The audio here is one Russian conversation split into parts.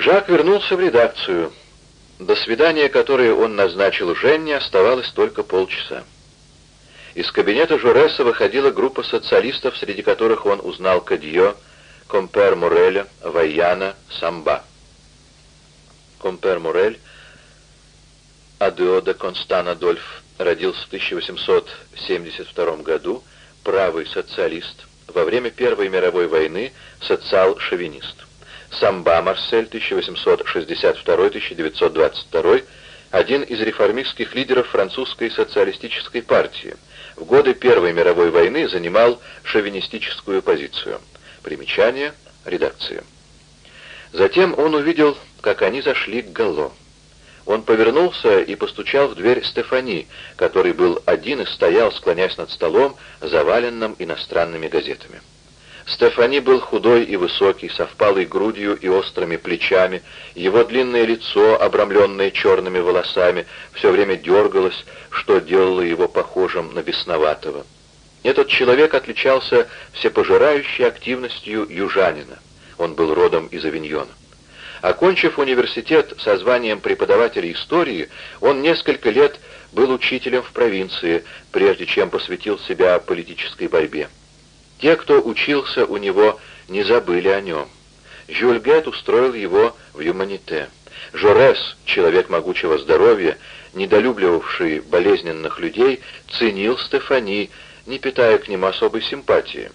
Жак вернулся в редакцию. До свидания, которое он назначил Женне, оставалось только полчаса. Из кабинета Жореса выходила группа социалистов, среди которых он узнал Кадье, Компер Муреля, Вайяна, Самба. Компер Мурель, Адео де Констан Адольф, родился в 1872 году, правый социалист, во время Первой мировой войны социал-шовинист. Самба Марсель, 1862-1922, один из реформистских лидеров французской социалистической партии. В годы Первой мировой войны занимал шовинистическую позицию. Примечание редакции. Затем он увидел, как они зашли к Галло. Он повернулся и постучал в дверь Стефани, который был один и стоял, склонясь над столом, заваленным иностранными газетами. Стефани был худой и высокий, со впалой грудью и острыми плечами. Его длинное лицо, обрамленное черными волосами, все время дергалось, что делало его похожим на бесноватого. Этот человек отличался всепожирающей активностью южанина. Он был родом из Авиньона. Окончив университет со званием преподавателя истории, он несколько лет был учителем в провинции, прежде чем посвятил себя политической борьбе. Те, кто учился у него, не забыли о нем. Жюль Гет устроил его в Юманите. Жорес, человек могучего здоровья, недолюбливавший болезненных людей, ценил Стефани, не питая к ним особой симпатии.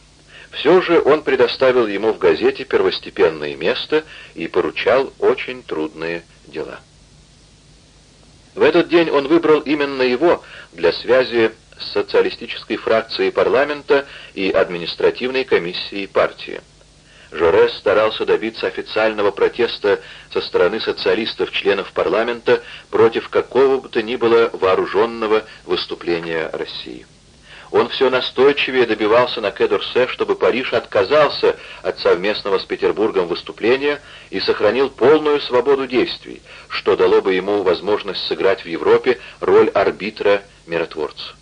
Все же он предоставил ему в газете первостепенное место и поручал очень трудные дела. В этот день он выбрал именно его для связи социалистической фракцией парламента и административной комиссией партии. Жорес старался добиться официального протеста со стороны социалистов-членов парламента против какого бы то ни было вооруженного выступления России. Он все настойчивее добивался на Кедорсе, чтобы Париж отказался от совместного с Петербургом выступления и сохранил полную свободу действий, что дало бы ему возможность сыграть в Европе роль арбитра-миротворца.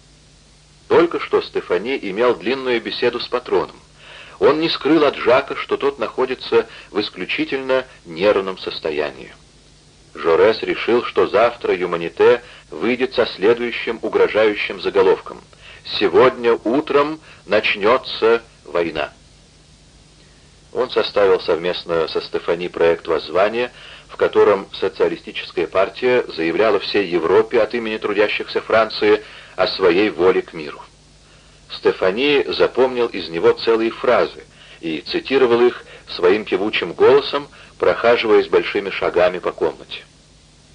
Только что Стефани имел длинную беседу с патроном. Он не скрыл от Жака, что тот находится в исключительно нервном состоянии. Жорес решил, что завтра Юманите выйдет со следующим угрожающим заголовком — Сегодня утром начнется война. Он составил совместно со Стефани проект воззвания, в котором социалистическая партия заявляла всей Европе от имени трудящихся Франции о своей воле к миру. Стефани запомнил из него целые фразы и цитировал их своим певучим голосом, прохаживаясь большими шагами по комнате.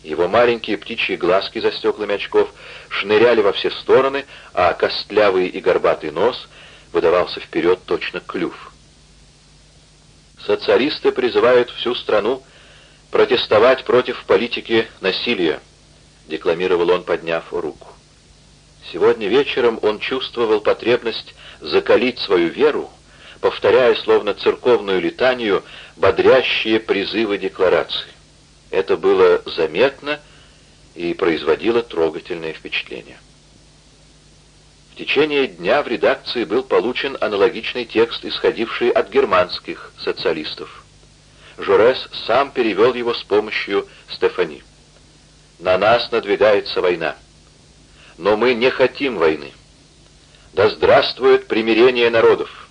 Его маленькие птичьи глазки за стеклами очков шныряли во все стороны, а костлявый и горбатый нос выдавался вперед точно клюв. Социалисты призывают всю страну протестовать против политики насилия, декламировал он, подняв руку. Сегодня вечером он чувствовал потребность закалить свою веру, повторяя словно церковную литанию бодрящие призывы декларации. Это было заметно и производило трогательное впечатление. В течение дня в редакции был получен аналогичный текст, исходивший от германских социалистов. Жорес сам перевел его с помощью Стефани. «На нас надвигается война. Но мы не хотим войны. Да здравствует примирение народов!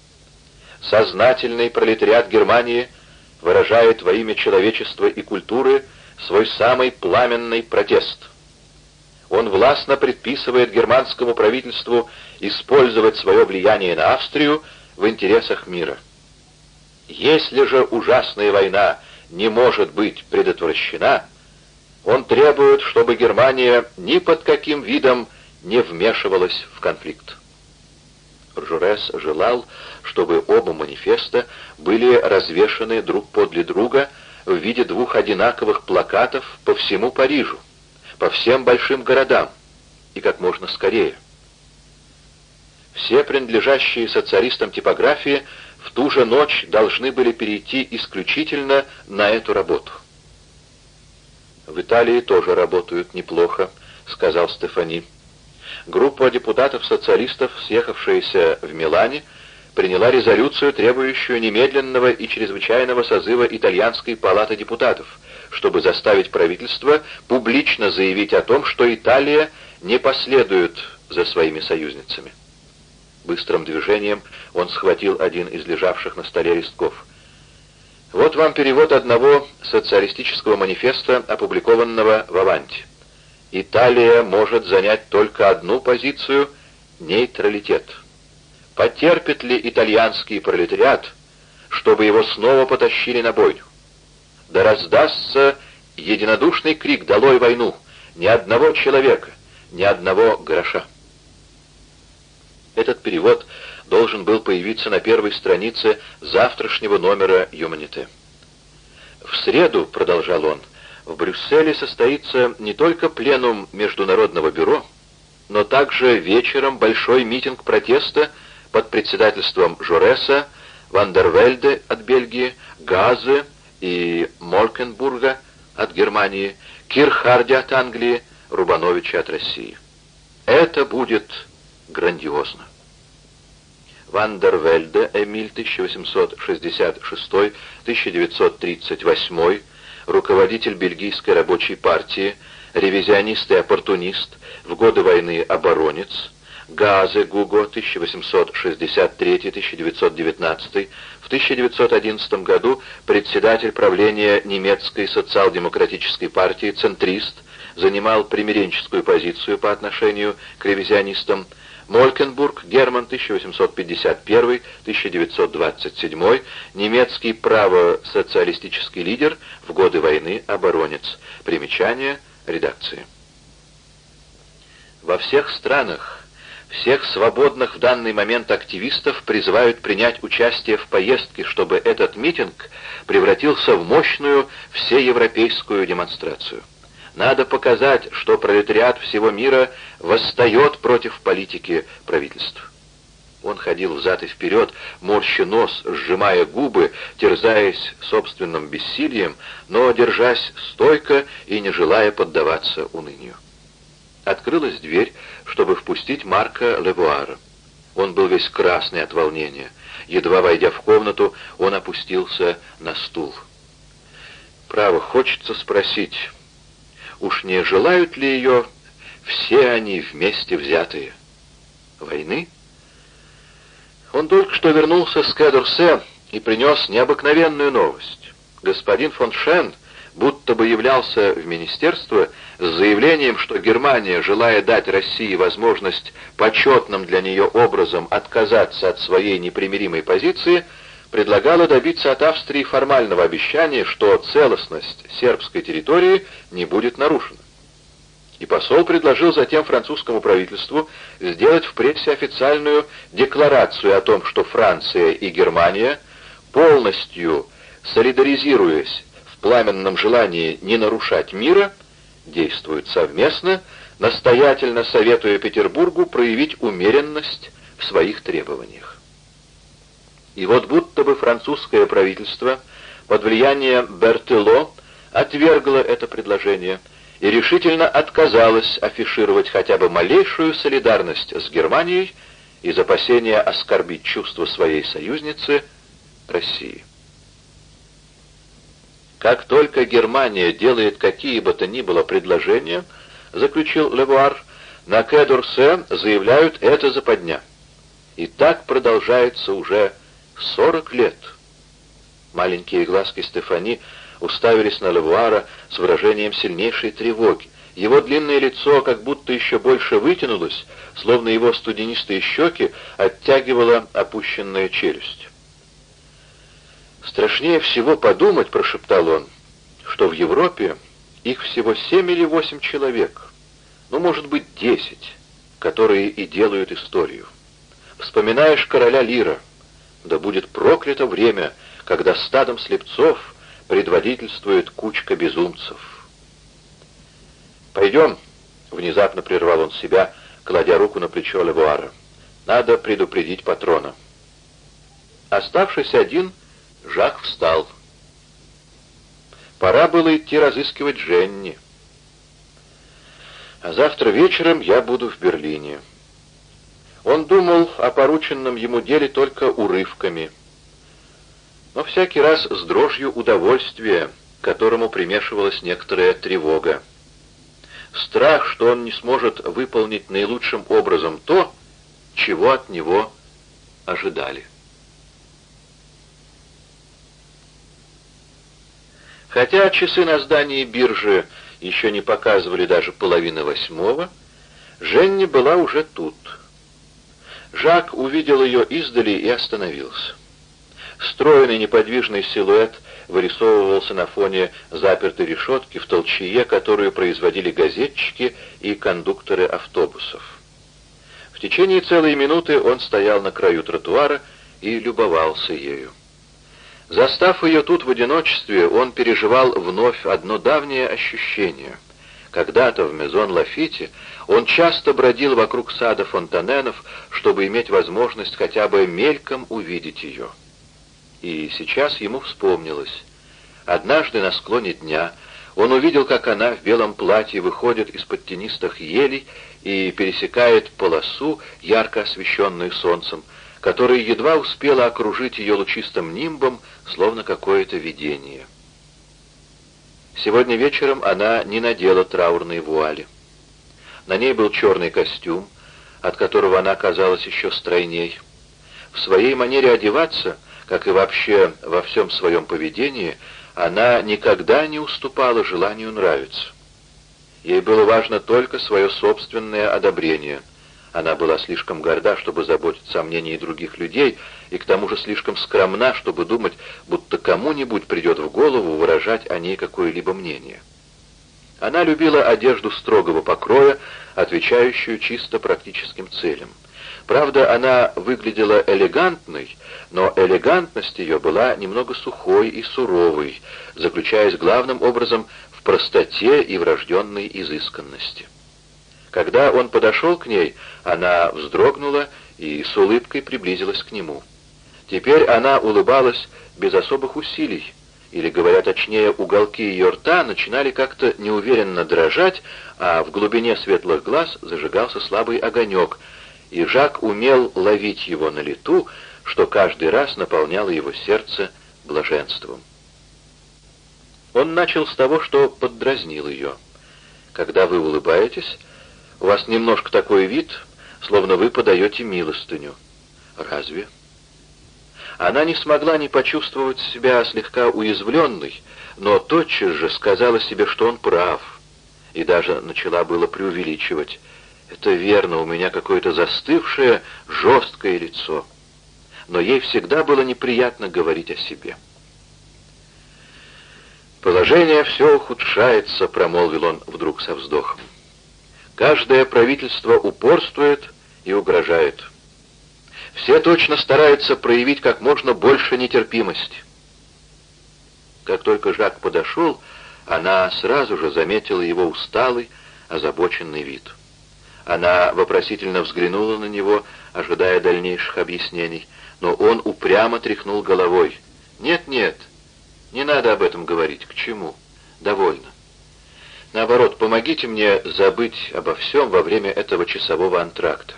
Сознательный пролетариат Германии — выражает во имя человечества и культуры свой самый пламенный протест. Он властно предписывает германскому правительству использовать свое влияние на Австрию в интересах мира. Если же ужасная война не может быть предотвращена, он требует, чтобы Германия ни под каким видом не вмешивалась в конфликт. Журес желал, чтобы оба манифеста были развешаны друг подле друга в виде двух одинаковых плакатов по всему Парижу, по всем большим городам и как можно скорее. Все принадлежащие социалистам типографии в ту же ночь должны были перейти исключительно на эту работу. «В Италии тоже работают неплохо», — сказал Стефани. Группа депутатов-социалистов, съехавшаяся в Милане, приняла резолюцию, требующую немедленного и чрезвычайного созыва итальянской палаты депутатов, чтобы заставить правительство публично заявить о том, что Италия не последует за своими союзницами. Быстрым движением он схватил один из лежавших на столе листков. Вот вам перевод одного социалистического манифеста, опубликованного в Аванте. Италия может занять только одну позицию — нейтралитет. Потерпит ли итальянский пролетариат, чтобы его снова потащили на бойню? Да раздастся единодушный крик «Долой войну!» Ни одного человека, ни одного гроша. Этот перевод должен был появиться на первой странице завтрашнего номера «Юманите». «В среду», — продолжал он, — «в Брюсселе состоится не только пленум Международного бюро, но также вечером большой митинг протеста под председательством Жореса, Вандервельде от Бельгии, Газе и Молкенбурга от Германии, Кирхарди от Англии, Рубановича от России. Это будет грандиозно. Вандервельде Эмиль 1866-1938, руководитель бельгийской рабочей партии, ревизионист и оппортунист, в годы войны оборонец, Газе Гуго 1863-1919, в 1911 году председатель правления немецкой социал-демократической партии, центрист, занимал примиренческую позицию по отношению к ревизионистам, Молькенбург, Герман, 1851-1927, немецкий право-социалистический лидер, в годы войны оборонец. Примечание редакции. Во всех странах всех свободных в данный момент активистов призывают принять участие в поездке, чтобы этот митинг превратился в мощную всеевропейскую демонстрацию. Надо показать, что пролетариат всего мира восстает против политики правительств. Он ходил взад и вперед, морща нос, сжимая губы, терзаясь собственным бессилием, но держась стойко и не желая поддаваться унынию. Открылась дверь, чтобы впустить Марка Левуара. Он был весь красный от волнения. Едва войдя в комнату, он опустился на стул. «Право, хочется спросить, уж не желают ли ее все они вместе взятые? Войны?» Он только что вернулся с Кедурсе и принес необыкновенную новость. Господин фон Шен будто бы являлся в министерство с заявлением, что Германия, желая дать России возможность почетным для нее образом отказаться от своей непримиримой позиции, предлагала добиться от Австрии формального обещания, что целостность сербской территории не будет нарушена. И посол предложил затем французскому правительству сделать в прессе официальную декларацию о том, что Франция и Германия, полностью солидаризируясь в пламенном желании не нарушать мира, действуют совместно, настоятельно советуя Петербургу проявить умеренность в своих требованиях. И вот будто бы французское правительство под влиянием Бертело отвергло это предложение и решительно отказалось афишировать хотя бы малейшую солидарность с Германией из опасения оскорбить чувства своей союзницы России. Как только Германия делает какие бы то ни было предложения, заключил Левуар, на Кедурсе заявляют это западня. И так продолжается уже 40 лет. Маленькие глазки Стефани уставились на Левуара с выражением сильнейшей тревоги. Его длинное лицо как будто еще больше вытянулось, словно его студенистые щеки оттягивала опущенная челюсть. «Страшнее всего подумать», — прошептал он, — «что в Европе их всего семь или восемь человек, ну, может быть, десять, которые и делают историю. Вспоминаешь короля Лира, да будет проклято время, когда стадом слепцов предводительствует кучка безумцев». «Пойдем», — внезапно прервал он себя, кладя руку на плечо Левуара. «Надо предупредить патрона». Оставшись один, — Жак встал. Пора было идти разыскивать Дженни. А завтра вечером я буду в Берлине. Он думал о порученном ему деле только урывками. Но всякий раз с дрожью удовольствия, которому примешивалась некоторая тревога. Страх, что он не сможет выполнить наилучшим образом то, чего от него ожидали. Хотя часы на здании биржи еще не показывали даже половины восьмого, Женни была уже тут. Жак увидел ее издали и остановился. Стройный неподвижный силуэт вырисовывался на фоне запертой решетки в толчье, которую производили газетчики и кондукторы автобусов. В течение целой минуты он стоял на краю тротуара и любовался ею. Застав ее тут в одиночестве, он переживал вновь одно давнее ощущение. Когда-то в Мезон Лафите он часто бродил вокруг сада фонтаненов, чтобы иметь возможность хотя бы мельком увидеть ее. И сейчас ему вспомнилось. Однажды на склоне дня он увидел, как она в белом платье выходит из-под тенистых елей и пересекает полосу, ярко освещенную солнцем, которая едва успела окружить ее лучистым нимбом, словно какое-то видение. Сегодня вечером она не надела траурные вуали. На ней был черный костюм, от которого она казалась еще стройней. В своей манере одеваться, как и вообще во всем своем поведении, она никогда не уступала желанию нравиться. Ей было важно только свое собственное одобрение — она была слишком горда, чтобы заботиться о мнении других людей, и к тому же слишком скромна, чтобы думать, будто кому-нибудь придет в голову выражать о ней какое-либо мнение. Она любила одежду строгого покроя, отвечающую чисто практическим целям. Правда, она выглядела элегантной, но элегантность ее была немного сухой и суровой, заключаясь главным образом в простоте и врожденной изысканности. Когда он подошел к ней, она вздрогнула и с улыбкой приблизилась к нему. Теперь она улыбалась без особых усилий, или, говоря точнее, уголки ее рта начинали как-то неуверенно дрожать, а в глубине светлых глаз зажигался слабый огонек, и Жак умел ловить его на лету, что каждый раз наполняло его сердце блаженством. Он начал с того, что поддразнил ее. «Когда вы улыбаетесь, у вас немножко такой вид, словно вы подаете милостыню. Разве? Она не смогла не почувствовать себя слегка уязвленной, но тотчас же сказала себе, что он прав, и даже начала было преувеличивать. Это верно, у меня какое-то застывшее, жесткое лицо. Но ей всегда было неприятно говорить о себе. «Положение все ухудшается», — промолвил он вдруг со вздохом. Каждое правительство упорствует и угрожает. Все точно стараются проявить как можно больше нетерпимости. Как только Жак подошел, она сразу же заметила его усталый, озабоченный вид. Она вопросительно взглянула на него, ожидая дальнейших объяснений, но он упрямо тряхнул головой. «Нет, нет, не надо об этом говорить. К чему? Довольно. Наоборот, помогите мне забыть обо всем во время этого часового антракта.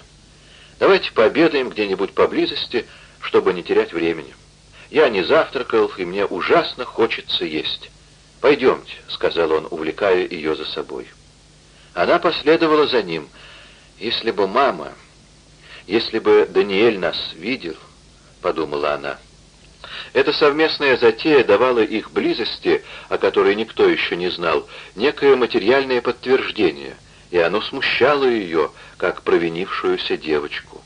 Давайте пообедаем где-нибудь поблизости, чтобы не терять времени. Я не завтракал, и мне ужасно хочется есть. «Пойдемте», — сказал он, увлекая ее за собой. Она последовала за ним. «Если бы мама, если бы Даниэль нас видел», — подумала она, — эта совместная затея давала их близости, о которой никто еще не знал, некое материальное подтверждение, и оно смущало ее, как провинившуюся девочку.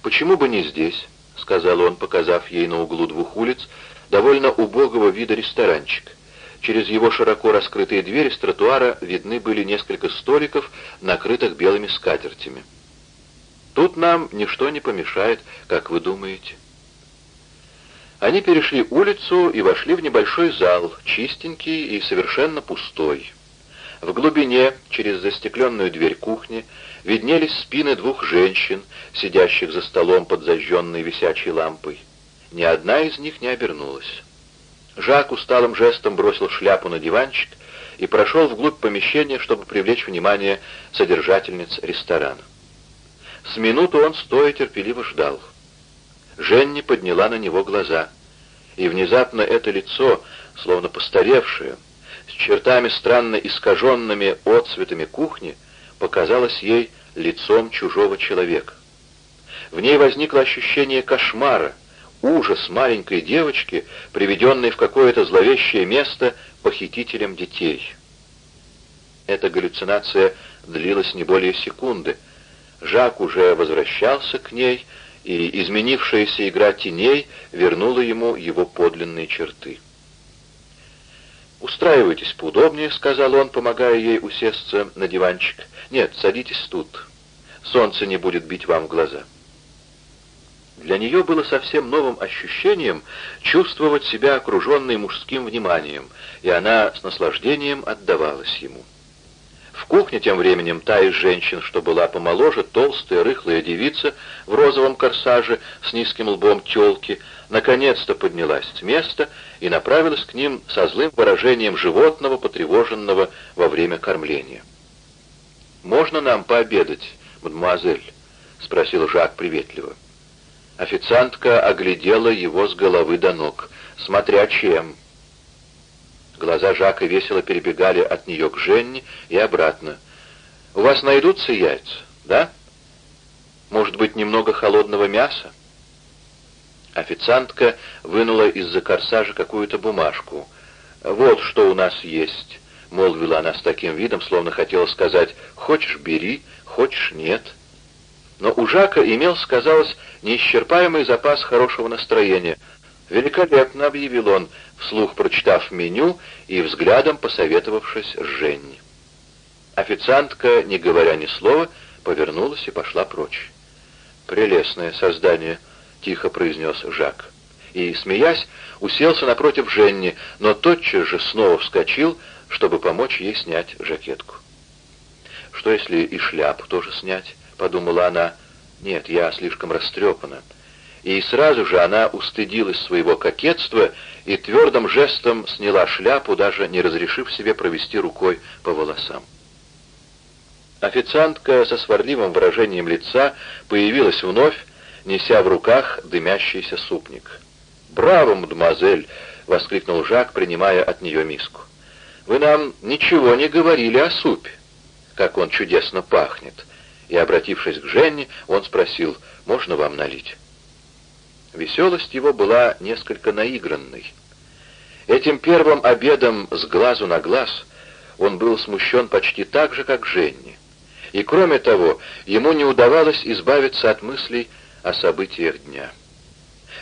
«Почему бы не здесь?» — сказал он, показав ей на углу двух улиц, довольно убогого вида ресторанчик. Через его широко раскрытые двери с тротуара видны были несколько столиков, накрытых белыми скатертями. «Тут нам ничто не помешает, как вы думаете». Они перешли улицу и вошли в небольшой зал, чистенький и совершенно пустой. В глубине, через застекленную дверь кухни, виднелись спины двух женщин, сидящих за столом под зажженной висячей лампой. Ни одна из них не обернулась. Жак усталым жестом бросил шляпу на диванчик и прошел вглубь помещения, чтобы привлечь внимание содержательниц ресторана. С минуту он стоя терпеливо ждал. Женни подняла на него глаза. И внезапно это лицо, словно постаревшее, с чертами странно искаженными отцветами кухни, показалось ей лицом чужого человека. В ней возникло ощущение кошмара, ужас маленькой девочки, приведенной в какое-то зловещее место похитителем детей. Эта галлюцинация длилась не более секунды. Жак уже возвращался к ней, и изменившаяся игра теней вернула ему его подлинные черты. «Устраивайтесь поудобнее», — сказал он, помогая ей усесться на диванчик. «Нет, садитесь тут. Солнце не будет бить вам в глаза». Для нее было совсем новым ощущением чувствовать себя окруженной мужским вниманием, и она с наслаждением отдавалась ему. В кухне тем временем та из женщин, что была помоложе, толстая, рыхлая девица в розовом корсаже с низким лбом тёлки, наконец-то поднялась с места и направилась к ним со злым выражением животного, потревоженного во время кормления. «Можно нам пообедать, мадемуазель?» — спросил Жак приветливо. Официантка оглядела его с головы до ног, смотря чем — Глаза Жака весело перебегали от нее к Женне и обратно. «У вас найдутся яйца, да? Может быть, немного холодного мяса?» Официантка вынула из-за корсажа какую-то бумажку. «Вот что у нас есть», — молвила она с таким видом, словно хотела сказать «хочешь — бери, хочешь — нет». Но у Жака имелся, казалось, неисчерпаемый запас хорошего настроения — «Великолепно», — объявил он, вслух прочитав меню и взглядом посоветовавшись с Женни. Официантка, не говоря ни слова, повернулась и пошла прочь. «Прелестное создание», — тихо произнес Жак. И, смеясь, уселся напротив Женни, но тотчас же снова вскочил, чтобы помочь ей снять жакетку. «Что, если и шляпу тоже снять?» — подумала она. «Нет, я слишком растрепана и сразу же она устыдилась своего кокетства и твердым жестом сняла шляпу, даже не разрешив себе провести рукой по волосам. Официантка со сварливым выражением лица появилась вновь, неся в руках дымящийся супник. «Браво, мадемуазель!» — воскликнул Жак, принимая от нее миску. «Вы нам ничего не говорили о супе. Как он чудесно пахнет!» И, обратившись к Женне, он спросил, «Можно вам налить?» Веселость его была несколько наигранной. Этим первым обедом с глазу на глаз он был смущен почти так же, как Женни. И кроме того, ему не удавалось избавиться от мыслей о событиях дня.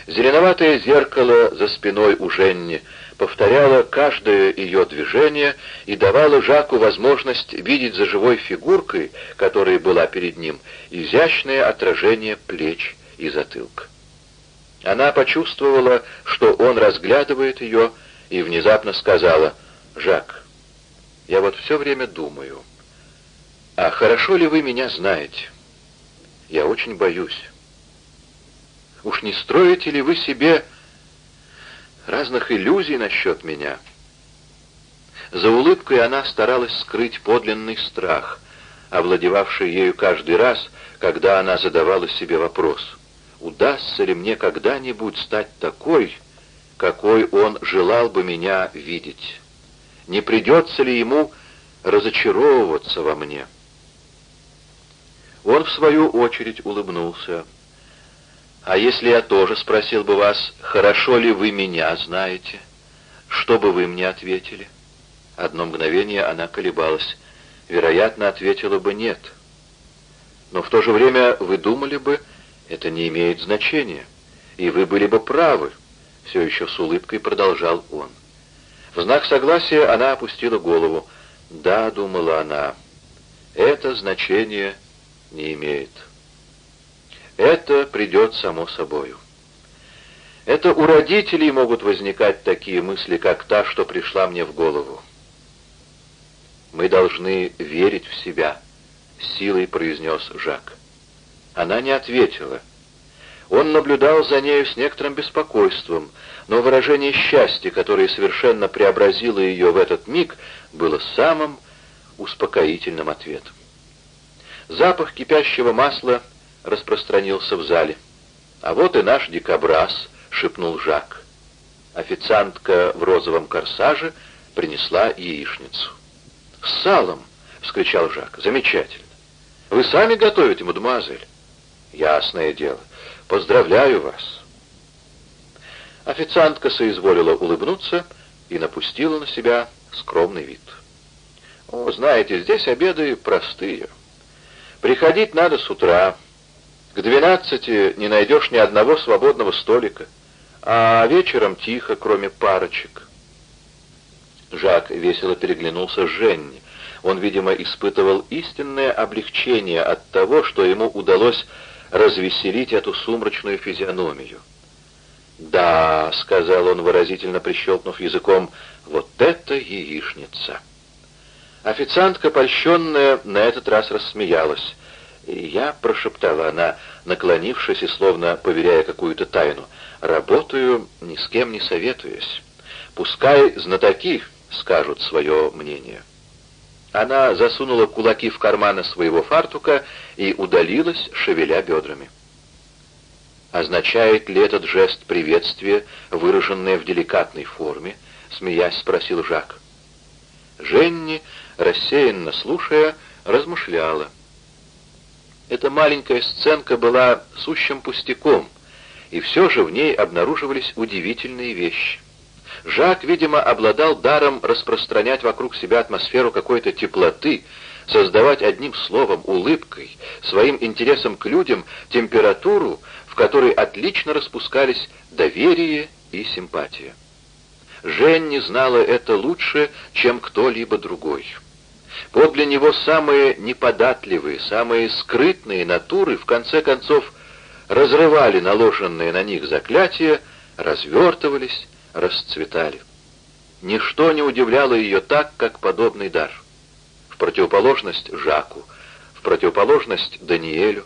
Зеленоватое зеркало за спиной у Женни повторяло каждое ее движение и давало Жаку возможность видеть за живой фигуркой, которая была перед ним, изящное отражение плеч и затылка. Она почувствовала, что он разглядывает ее, и внезапно сказала, «Жак, я вот все время думаю, а хорошо ли вы меня знаете? Я очень боюсь. Уж не строите ли вы себе разных иллюзий насчет меня?» За улыбкой она старалась скрыть подлинный страх, овладевавший ею каждый раз, когда она задавала себе вопрос — удастся ли мне когда-нибудь стать такой, какой он желал бы меня видеть? Не придется ли ему разочаровываться во мне? Он, в свою очередь, улыбнулся. «А если я тоже спросил бы вас, хорошо ли вы меня знаете? Что бы вы мне ответили?» Одно мгновение она колебалась. Вероятно, ответила бы «нет». Но в то же время вы думали бы, это не имеет значения, и вы были бы правы, все еще с улыбкой продолжал он. В знак согласия она опустила голову. «Да», — думала она, — «это значение не имеет. Это придет само собою». Это у родителей могут возникать такие мысли, как та, что пришла мне в голову. «Мы должны верить в себя», — силой произнес Жак. Она не ответила. Он наблюдал за нею с некоторым беспокойством, но выражение счастья, которое совершенно преобразило ее в этот миг, было самым успокоительным ответом. Запах кипящего масла распространился в зале. «А вот и наш дикобраз», — шепнул Жак. Официантка в розовом корсаже принесла яичницу. «С салом!» — вскричал Жак. «Замечательно! Вы сами готовите, мадемуазель?» «Ясное дело. Поздравляю вас!» Официантка соизволила улыбнуться и напустила на себя скромный вид. «О, знаете, здесь обеды простые. Приходить надо с утра. К двенадцати не найдешь ни одного свободного столика, а вечером тихо, кроме парочек». Жак весело переглянулся с Женни. Он, видимо, испытывал истинное облегчение от того, что ему удалось развеселить эту сумрачную физиономию. «Да», — сказал он, выразительно прищелкнув языком, — «вот это яичница». Официантка, польщенная, на этот раз рассмеялась. «Я», — прошептала она, наклонившись и словно поверяя какую-то тайну, — «работаю, ни с кем не советуясь. Пускай знатоки скажут свое мнение». Она засунула кулаки в карманы своего фартука и удалилась, шевеля бедрами. Означает ли этот жест приветствия, выраженное в деликатной форме? Смеясь, спросил Жак. Женни, рассеянно слушая, размышляла. Эта маленькая сценка была сущим пустяком, и все же в ней обнаруживались удивительные вещи. Жак, видимо, обладал даром распространять вокруг себя атмосферу какой-то теплоты, создавать одним словом, улыбкой, своим интересом к людям температуру, в которой отлично распускались доверие и симпатия. Женни знала это лучше, чем кто-либо другой. Подле него самые неподатливые, самые скрытные натуры, в конце концов, разрывали наложенные на них заклятия, развертывались, расцветали. Ничто не удивляло ее так, как подобный дар. В противоположность Жаку, в противоположность Даниэлю,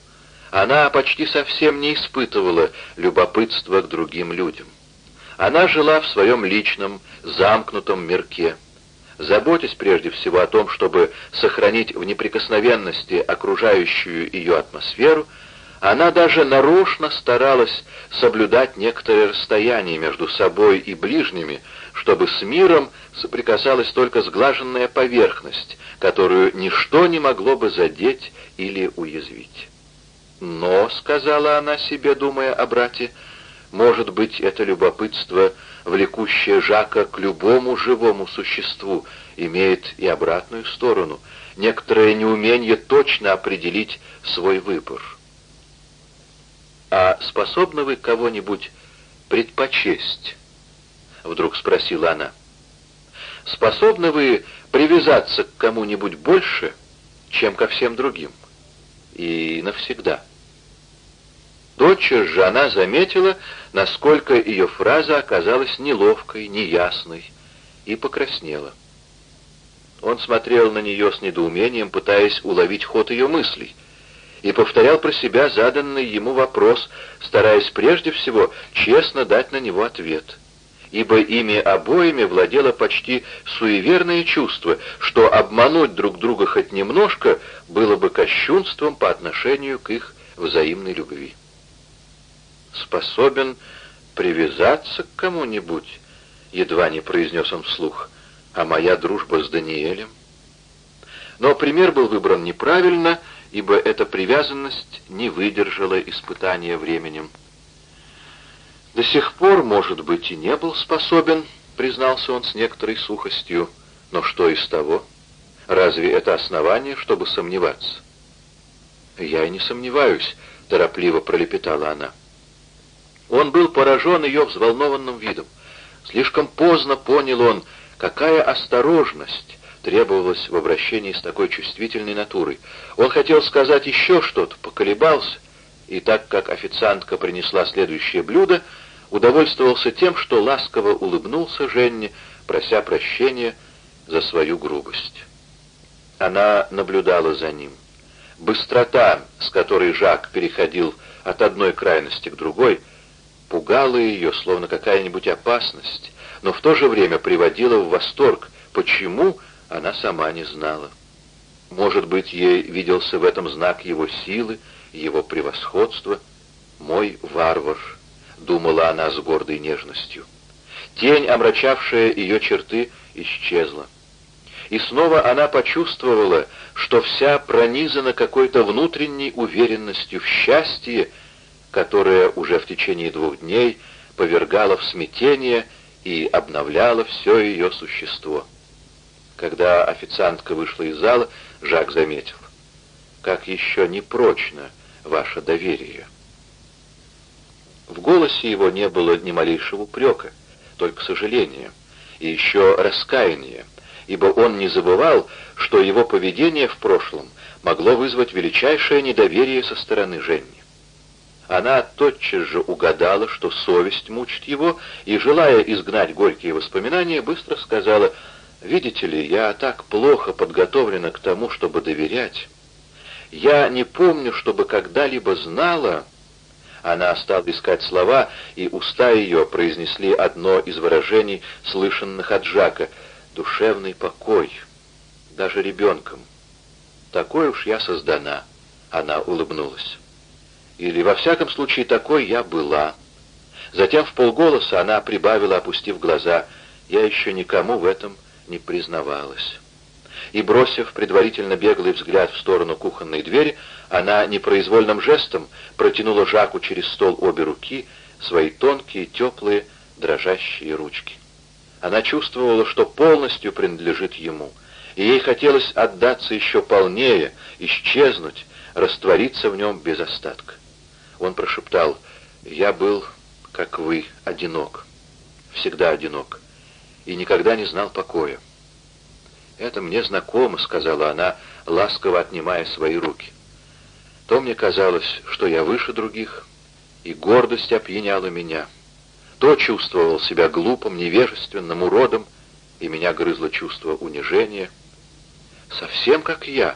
она почти совсем не испытывала любопытства к другим людям. Она жила в своем личном, замкнутом мирке, заботясь прежде всего о том, чтобы сохранить в неприкосновенности окружающую ее атмосферу, она даже нарочно старалась соблюдать некоторое расстояние между собой и ближними, чтобы с миром соприкасалась только сглаженная поверхность, которую ничто не могло бы задеть или уязвить. Но, — сказала она себе, думая о брате, — может быть, это любопытство, влекущее Жака к любому живому существу, имеет и обратную сторону, некоторое неумение точно определить свой выбор. «А способны вы кого-нибудь предпочесть?» — вдруг спросила она. «Способны вы привязаться к кому-нибудь больше, чем ко всем другим?» и навсегда. Тотчас же она заметила, насколько ее фраза оказалась неловкой, неясной, и покраснела. Он смотрел на нее с недоумением, пытаясь уловить ход ее мыслей, и повторял про себя заданный ему вопрос, стараясь прежде всего честно дать на него ответ — ибо ими обоими владело почти суеверное чувство, что обмануть друг друга хоть немножко было бы кощунством по отношению к их взаимной любви. «Способен привязаться к кому-нибудь», — едва не произнес он вслух, — «а моя дружба с Даниэлем?» Но пример был выбран неправильно, ибо эта привязанность не выдержала испытания временем. До сих пор, может быть, и не был способен, признался он с некоторой сухостью. Но что из того? Разве это основание, чтобы сомневаться? Я и не сомневаюсь, торопливо пролепетала она. Он был поражен ее взволнованным видом. Слишком поздно понял он, какая осторожность требовалась в обращении с такой чувствительной натурой. Он хотел сказать еще что-то, поколебался, и так как официантка принесла следующее блюдо, удовольствовался тем, что ласково улыбнулся Женне, прося прощения за свою грубость. Она наблюдала за ним. Быстрота, с которой Жак переходил от одной крайности к другой, пугала ее, словно какая-нибудь опасность, но в то же время приводила в восторг, почему она сама не знала. Может быть, ей виделся в этом знак его силы, его превосходства, мой варвар — думала она с гордой нежностью. Тень, омрачавшая ее черты, исчезла. И снова она почувствовала, что вся пронизана какой-то внутренней уверенностью в счастье, которое уже в течение двух дней повергало в смятение и обновляло все ее существо. Когда официантка вышла из зала, Жак заметил, «Как еще непрочно ваше доверие». В голосе его не было ни малейшего упрека, только сожаление и еще раскаяние, ибо он не забывал, что его поведение в прошлом могло вызвать величайшее недоверие со стороны Женни. Она тотчас же угадала, что совесть мучит его, и, желая изгнать горькие воспоминания, быстро сказала, «Видите ли, я так плохо подготовлена к тому, чтобы доверять. Я не помню, чтобы когда-либо знала...» Она стала искать слова, и уста ее произнесли одно из выражений, слышанных от Жака — «душевный покой». Даже ребенком. «Такой уж я создана», — она улыбнулась. «Или, во всяком случае, такой я была». Затем в полголоса она прибавила, опустив глаза, «Я еще никому в этом не признавалась» и, бросив предварительно беглый взгляд в сторону кухонной двери, она непроизвольным жестом протянула Жаку через стол обе руки, свои тонкие, теплые, дрожащие ручки. Она чувствовала, что полностью принадлежит ему, и ей хотелось отдаться еще полнее, исчезнуть, раствориться в нем без остатка. Он прошептал, «Я был, как вы, одинок, всегда одинок, и никогда не знал покоя. «Это мне знакомо», — сказала она, ласково отнимая свои руки. То мне казалось, что я выше других, и гордость опьяняла меня. То чувствовал себя глупым, невежественным, уродом, и меня грызло чувство унижения. Совсем как я.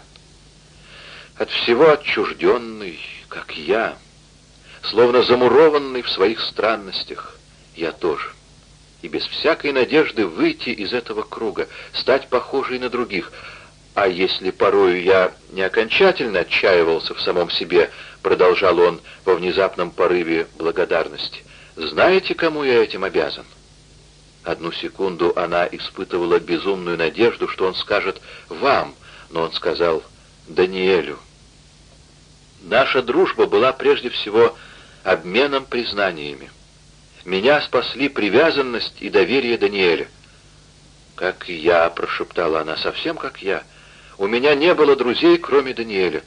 От всего отчужденный, как я. Словно замурованный в своих странностях, я тоже и без всякой надежды выйти из этого круга, стать похожей на других. А если порою я не окончательно отчаивался в самом себе, продолжал он во внезапном порыве благодарности, знаете, кому я этим обязан? Одну секунду она испытывала безумную надежду, что он скажет «вам», но он сказал «Даниэлю». Наша дружба была прежде всего обменом признаниями. Меня спасли привязанность и доверие Даниэля. «Как я», — прошептала она, — «совсем как я. У меня не было друзей, кроме Даниэля.